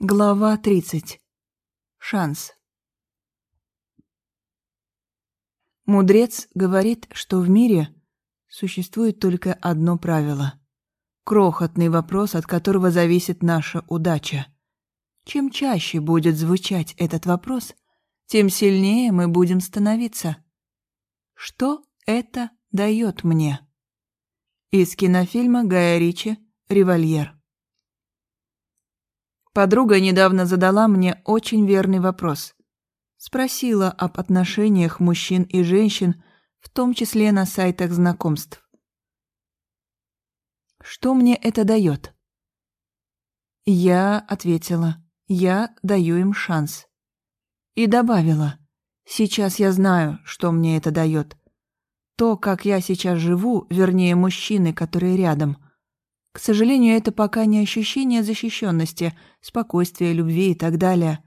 Глава 30. Шанс. Мудрец говорит, что в мире существует только одно правило. Крохотный вопрос, от которого зависит наша удача. Чем чаще будет звучать этот вопрос, тем сильнее мы будем становиться. Что это дает мне? Из кинофильма Гая Ричи «Револьер». Подруга недавно задала мне очень верный вопрос. Спросила об отношениях мужчин и женщин, в том числе на сайтах знакомств. Что мне это дает? Я ответила, я даю им шанс. И добавила, сейчас я знаю, что мне это дает. То, как я сейчас живу, вернее, мужчины, которые рядом – к сожалению, это пока не ощущение защищенности, спокойствия, любви и так далее.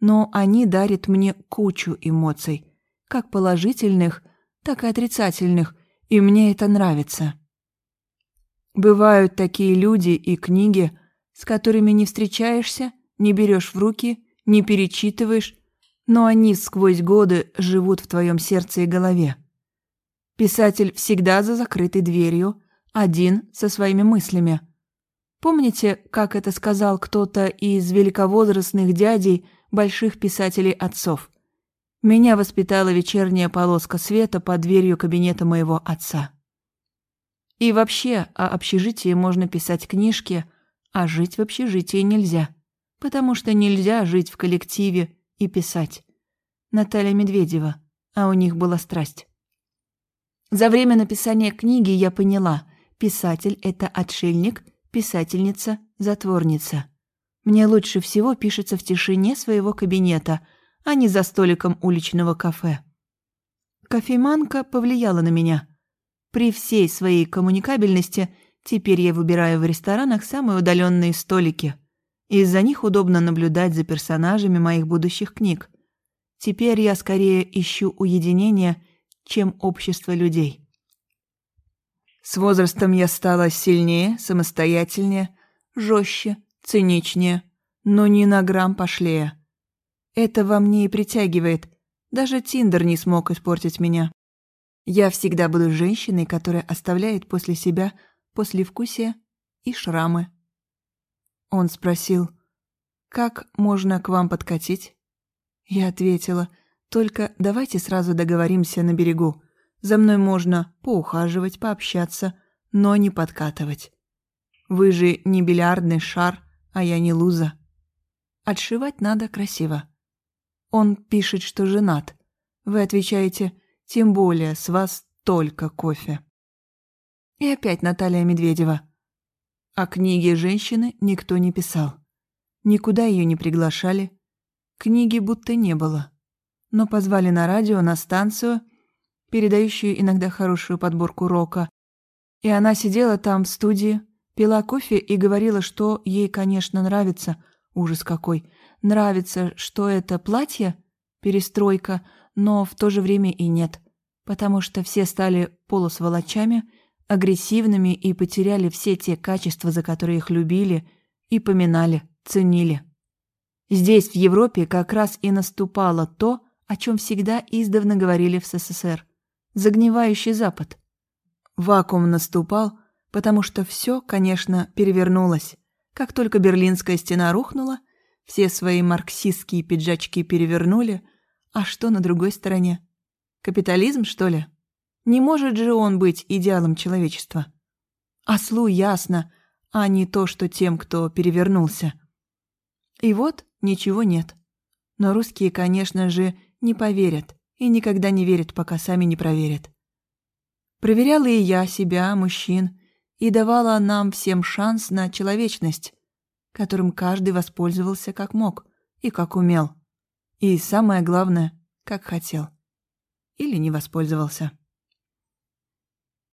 Но они дарят мне кучу эмоций, как положительных, так и отрицательных, и мне это нравится. Бывают такие люди и книги, с которыми не встречаешься, не берешь в руки, не перечитываешь, но они сквозь годы живут в твоем сердце и голове. Писатель всегда за закрытой дверью – один со своими мыслями. Помните, как это сказал кто-то из великовозрастных дядей больших писателей-отцов? Меня воспитала вечерняя полоска света под дверью кабинета моего отца. И вообще, о общежитии можно писать книжки, а жить в общежитии нельзя, потому что нельзя жить в коллективе и писать. Наталья Медведева, а у них была страсть. За время написания книги я поняла, Писатель — это отшельник, писательница — затворница. Мне лучше всего пишется в тишине своего кабинета, а не за столиком уличного кафе. Кофеманка повлияла на меня. При всей своей коммуникабельности теперь я выбираю в ресторанах самые удаленные столики. Из-за них удобно наблюдать за персонажами моих будущих книг. Теперь я скорее ищу уединение, чем общество людей. С возрастом я стала сильнее, самостоятельнее, жестче, циничнее, но ни на грамм пошлее. Это во мне и притягивает. Даже Тиндер не смог испортить меня. Я всегда буду женщиной, которая оставляет после себя послевкусие и шрамы. Он спросил, «Как можно к вам подкатить?» Я ответила, «Только давайте сразу договоримся на берегу. За мной можно поухаживать, пообщаться, но не подкатывать. Вы же не бильярдный шар, а я не луза. Отшивать надо красиво. Он пишет, что женат. Вы отвечаете, тем более с вас только кофе. И опять Наталья Медведева. О книге женщины никто не писал. Никуда ее не приглашали. Книги будто не было. Но позвали на радио, на станцию — передающую иногда хорошую подборку рока. И она сидела там в студии, пила кофе и говорила, что ей, конечно, нравится, ужас какой, нравится, что это платье, перестройка, но в то же время и нет, потому что все стали полусволочами, агрессивными и потеряли все те качества, за которые их любили и поминали, ценили. Здесь, в Европе, как раз и наступало то, о чем всегда издавна говорили в СССР загнивающий Запад. Вакуум наступал, потому что все, конечно, перевернулось. Как только Берлинская стена рухнула, все свои марксистские пиджачки перевернули, а что на другой стороне? Капитализм, что ли? Не может же он быть идеалом человечества. Ослу ясно, а не то, что тем, кто перевернулся. И вот ничего нет. Но русские, конечно же, не поверят и никогда не верят, пока сами не проверят. Проверяла и я себя, мужчин, и давала нам всем шанс на человечность, которым каждый воспользовался как мог и как умел. И самое главное, как хотел. Или не воспользовался.